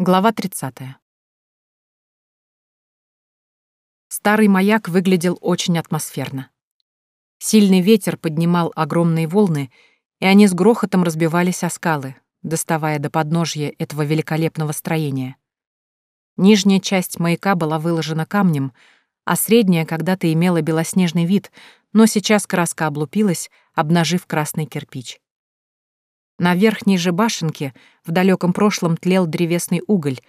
Глава 30. Старый маяк выглядел очень атмосферно. Сильный ветер поднимал огромные волны, и они с грохотом разбивались о скалы, доставая до подножья этого великолепного строения. Нижняя часть маяка была выложена камнем, а средняя когда-то имела белоснежный вид, но сейчас краска облупилась, обнажив красный кирпич. На верхней же башенке в далеком прошлом тлел древесный уголь,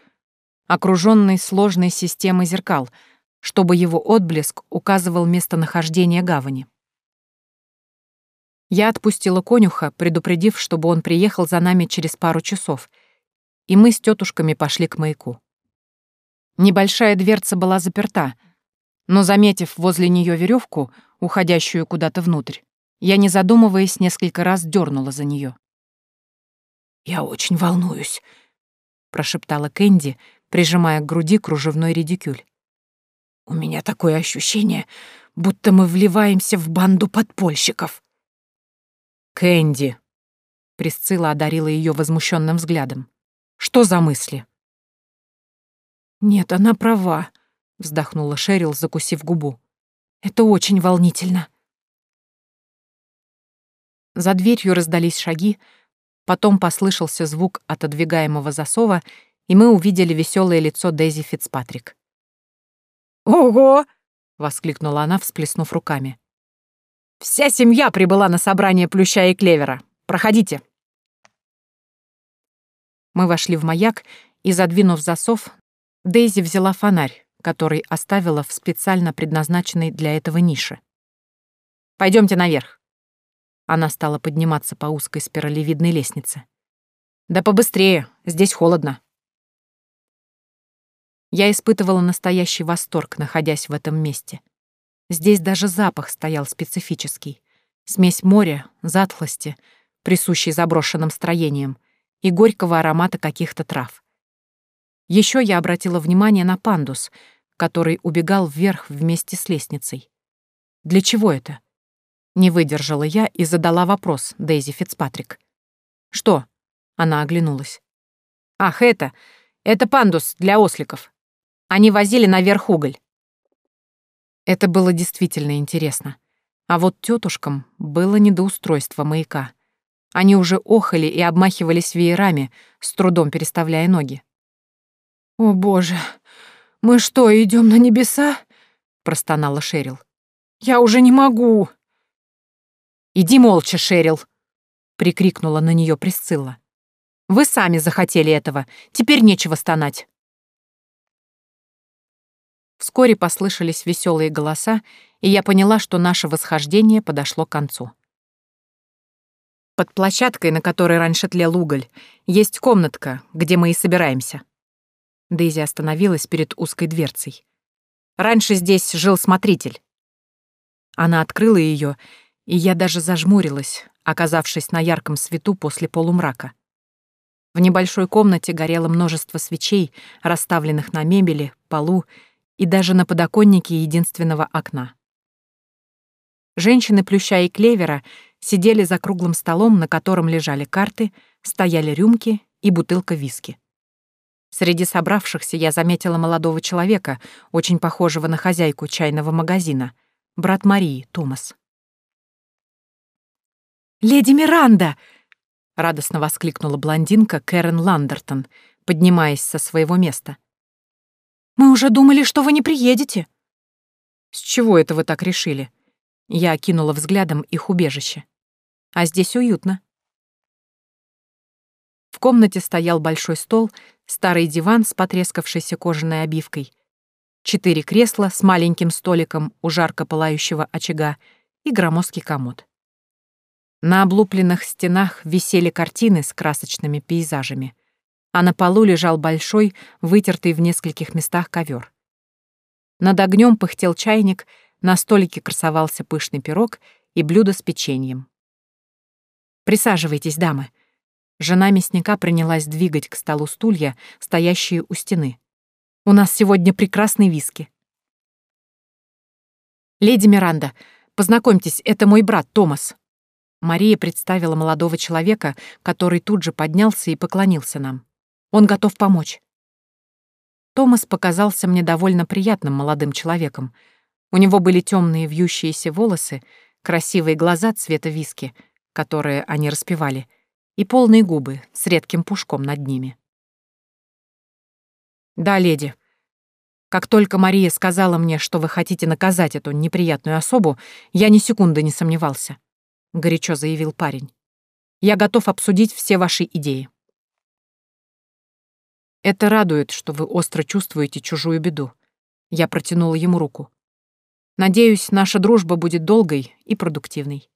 окруженный сложной системой зеркал, чтобы его отблеск указывал местонахождение гавани. Я отпустила конюха, предупредив, чтобы он приехал за нами через пару часов, и мы с тетушками пошли к маяку. Небольшая дверца была заперта, но, заметив возле нее веревку, уходящую куда-то внутрь, я, не задумываясь, несколько раз дернула за нее. «Я очень волнуюсь», — прошептала Кэнди, прижимая к груди кружевной редикюль. «У меня такое ощущение, будто мы вливаемся в банду подпольщиков». «Кэнди», — Присцилла одарила ее возмущенным взглядом. «Что за мысли?» «Нет, она права», — вздохнула Шерил, закусив губу. «Это очень волнительно». За дверью раздались шаги, Потом послышался звук отодвигаемого засова, и мы увидели веселое лицо Дейзи Фицпатрик. «Ого!» — воскликнула она, всплеснув руками. «Вся семья прибыла на собрание Плюща и Клевера. Проходите». Мы вошли в маяк, и, задвинув засов, Дейзи взяла фонарь, который оставила в специально предназначенной для этого нише. Пойдемте наверх. Она стала подниматься по узкой спиралевидной лестнице. «Да побыстрее, здесь холодно». Я испытывала настоящий восторг, находясь в этом месте. Здесь даже запах стоял специфический. Смесь моря, затхлости, присущей заброшенным строениям, и горького аромата каких-то трав. Еще я обратила внимание на пандус, который убегал вверх вместе с лестницей. Для чего это? Не выдержала я и задала вопрос Дейзи Фицпатрик. «Что?» — она оглянулась. «Ах, это! Это пандус для осликов. Они возили наверх уголь». Это было действительно интересно. А вот тетушкам было не до устройства маяка. Они уже охали и обмахивались веерами, с трудом переставляя ноги. «О, боже, мы что, идем на небеса?» — простонала Шерил. «Я уже не могу!» «Иди молча, Шерил!» — прикрикнула на нее Присцилла. «Вы сами захотели этого, теперь нечего стонать». Вскоре послышались веселые голоса, и я поняла, что наше восхождение подошло к концу. Под площадкой, на которой раньше тлел уголь, есть комнатка, где мы и собираемся. Дейзи остановилась перед узкой дверцей. Раньше здесь жил смотритель. Она открыла ее, и я даже зажмурилась, оказавшись на ярком свету после полумрака. В небольшой комнате горело множество свечей, расставленных на мебели, полу и даже на подоконнике единственного окна. Женщины Плюща и Клевера сидели за круглым столом, на котором лежали карты, стояли рюмки и бутылка виски. Среди собравшихся я заметила молодого человека, очень похожего на хозяйку чайного магазина, брат Марии, Томас. «Леди Миранда!» — радостно воскликнула блондинка Кэрен Ландертон, поднимаясь со своего места. «Мы уже думали, что вы не приедете». «С чего это вы так решили?» Я окинула взглядом их убежище. «А здесь уютно». В комнате стоял большой стол, старый диван с потрескавшейся кожаной обивкой, четыре кресла с маленьким столиком у жарко пылающего очага и громоздкий комод. На облупленных стенах висели картины с красочными пейзажами, а на полу лежал большой, вытертый в нескольких местах ковер. Над огнем пыхтел чайник, на столике красовался пышный пирог и блюдо с печеньем. «Присаживайтесь, дамы». Жена мясника принялась двигать к столу стулья, стоящие у стены. «У нас сегодня прекрасный виски». «Леди Миранда, познакомьтесь, это мой брат Томас», Мария представила молодого человека, который тут же поднялся и поклонился нам. Он готов помочь. Томас показался мне довольно приятным молодым человеком. У него были темные вьющиеся волосы, красивые глаза цвета виски, которые они распевали, и полные губы с редким пушком над ними. «Да, леди. Как только Мария сказала мне, что вы хотите наказать эту неприятную особу, я ни секунды не сомневался», — горячо заявил парень. «Я готов обсудить все ваши идеи». «Это радует, что вы остро чувствуете чужую беду». Я протянула ему руку. «Надеюсь, наша дружба будет долгой и продуктивной».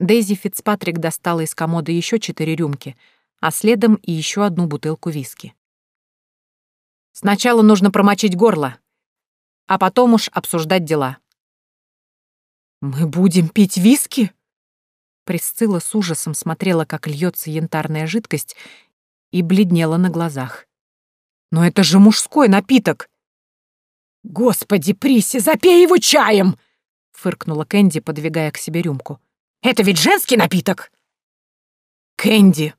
Дейзи Фицпатрик достала из комода еще четыре рюмки, а следом и еще одну бутылку виски. Сначала нужно промочить горло, а потом уж обсуждать дела. «Мы будем пить виски?» Присцилла с ужасом смотрела, как льется янтарная жидкость, и бледнела на глазах. «Но это же мужской напиток!» «Господи, Приси, запей его чаем!» — фыркнула Кэнди, подвигая к себе рюмку. «Это ведь женский напиток!» «Кэнди!»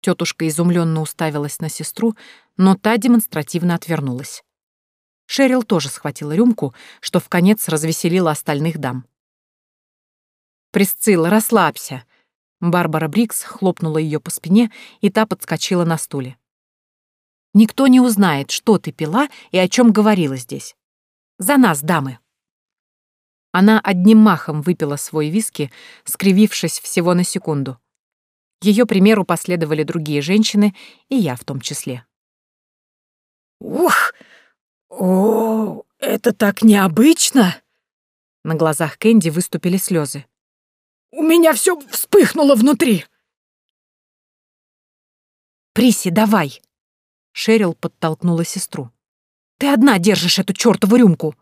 Тетушка изумленно уставилась на сестру, но та демонстративно отвернулась. Шерил тоже схватила рюмку, что в конец развеселило остальных дам. «Присцилла, расслабься!» Барбара Брикс хлопнула ее по спине, и та подскочила на стуле. «Никто не узнает, что ты пила и о чем говорила здесь. За нас, дамы!» Она одним махом выпила свой виски, скривившись всего на секунду. Ее примеру последовали другие женщины, и я в том числе. «Ух! О, это так необычно!» На глазах Кэнди выступили слезы. «У меня все вспыхнуло внутри!» «Приси, давай!» Шерил подтолкнула сестру. «Ты одна держишь эту чёртову рюмку!»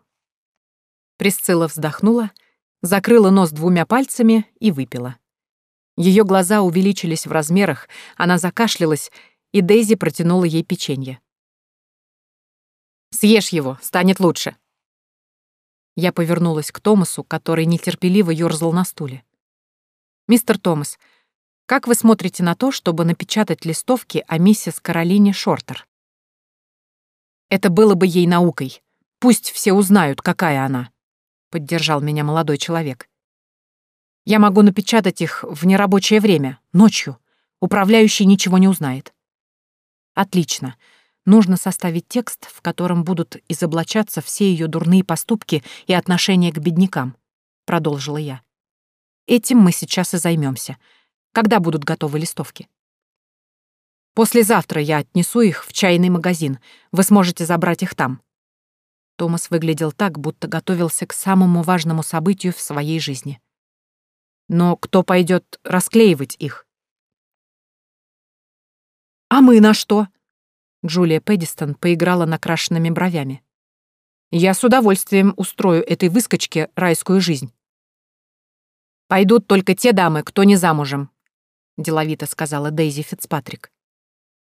Присцилла вздохнула, закрыла нос двумя пальцами и выпила. Ее глаза увеличились в размерах, она закашлялась, и Дейзи протянула ей печенье. «Съешь его, станет лучше». Я повернулась к Томасу, который нетерпеливо ёрзал на стуле. «Мистер Томас, как вы смотрите на то, чтобы напечатать листовки о миссис Каролине Шортер?» «Это было бы ей наукой. Пусть все узнают, какая она», — поддержал меня молодой человек. Я могу напечатать их в нерабочее время, ночью. Управляющий ничего не узнает. Отлично. Нужно составить текст, в котором будут изоблачаться все ее дурные поступки и отношения к беднякам, продолжила я. Этим мы сейчас и займемся. Когда будут готовы листовки? Послезавтра я отнесу их в чайный магазин. Вы сможете забрать их там. Томас выглядел так, будто готовился к самому важному событию в своей жизни. Но кто пойдет расклеивать их? «А мы на что?» Джулия Пэддистон поиграла накрашенными бровями. «Я с удовольствием устрою этой выскочке райскую жизнь». «Пойдут только те дамы, кто не замужем», — деловито сказала Дейзи Фицпатрик.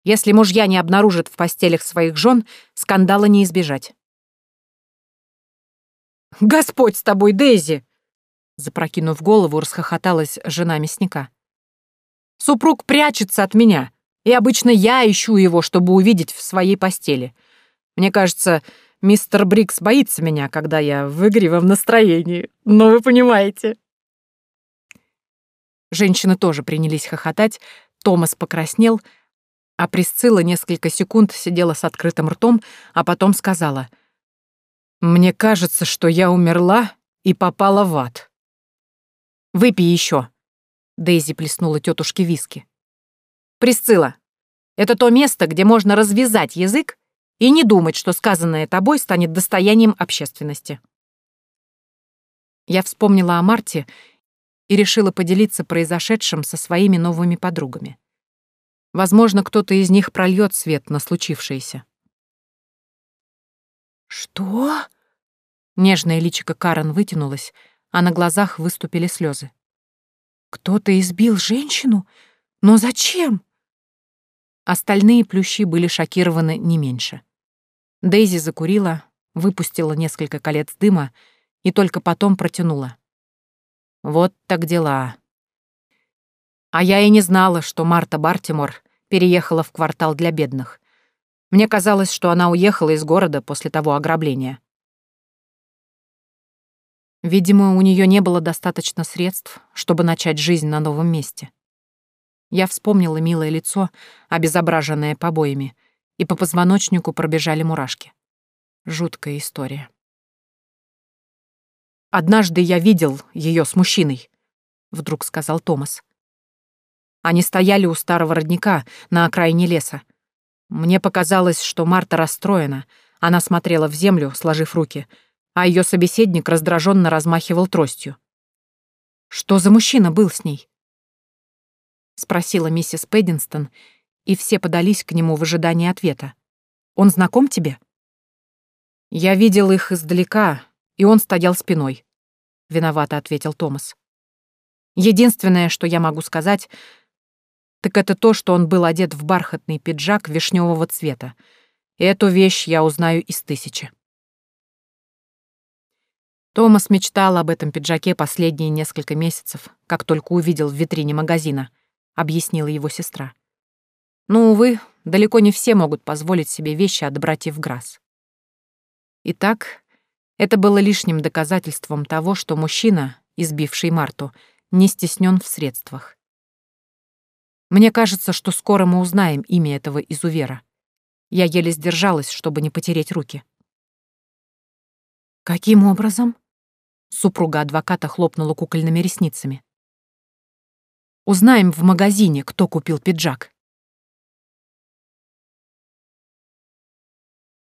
«Если мужья не обнаружат в постелях своих жен, скандала не избежать». «Господь с тобой, Дейзи!» Запрокинув голову, расхохоталась жена мясника. «Супруг прячется от меня, и обычно я ищу его, чтобы увидеть в своей постели. Мне кажется, мистер Брикс боится меня, когда я в игривом настроении, но вы понимаете». Женщины тоже принялись хохотать, Томас покраснел, а Присцилла несколько секунд сидела с открытым ртом, а потом сказала, «Мне кажется, что я умерла и попала в ад». Выпей еще. Дейзи плеснула тетушке виски. Присцилла, это то место, где можно развязать язык и не думать, что сказанное тобой станет достоянием общественности. Я вспомнила о Марте и решила поделиться произошедшим со своими новыми подругами. Возможно, кто-то из них прольет свет на случившееся. «Что?» Нежное личико Карен вытянулось, а на глазах выступили слезы. «Кто-то избил женщину? Но зачем?» Остальные плющи были шокированы не меньше. Дейзи закурила, выпустила несколько колец дыма и только потом протянула. «Вот так дела». А я и не знала, что Марта Бартимор переехала в квартал для бедных. Мне казалось, что она уехала из города после того ограбления. Видимо, у нее не было достаточно средств, чтобы начать жизнь на новом месте. Я вспомнила милое лицо, обезображенное побоями, и по позвоночнику пробежали мурашки. Жуткая история. «Однажды я видел ее с мужчиной», — вдруг сказал Томас. Они стояли у старого родника на окраине леса. Мне показалось, что Марта расстроена. Она смотрела в землю, сложив руки, а ее собеседник раздраженно размахивал тростью. «Что за мужчина был с ней?» — спросила миссис Пэддинстон, и все подались к нему в ожидании ответа. «Он знаком тебе?» «Я видел их издалека, и он стоял спиной», — виновато ответил Томас. «Единственное, что я могу сказать, так это то, что он был одет в бархатный пиджак вишневого цвета. И эту вещь я узнаю из тысячи. Томас мечтал об этом пиджаке последние несколько месяцев, как только увидел в витрине магазина, объяснила его сестра. Но, увы, далеко не все могут позволить себе вещи от братьев Грасс. Итак, это было лишним доказательством того, что мужчина, избивший Марту, не стеснен в средствах. Мне кажется, что скоро мы узнаем имя этого изувера. Я еле сдержалась, чтобы не потереть руки. «Каким образом?» Супруга адвоката хлопнула кукольными ресницами. «Узнаем в магазине, кто купил пиджак»,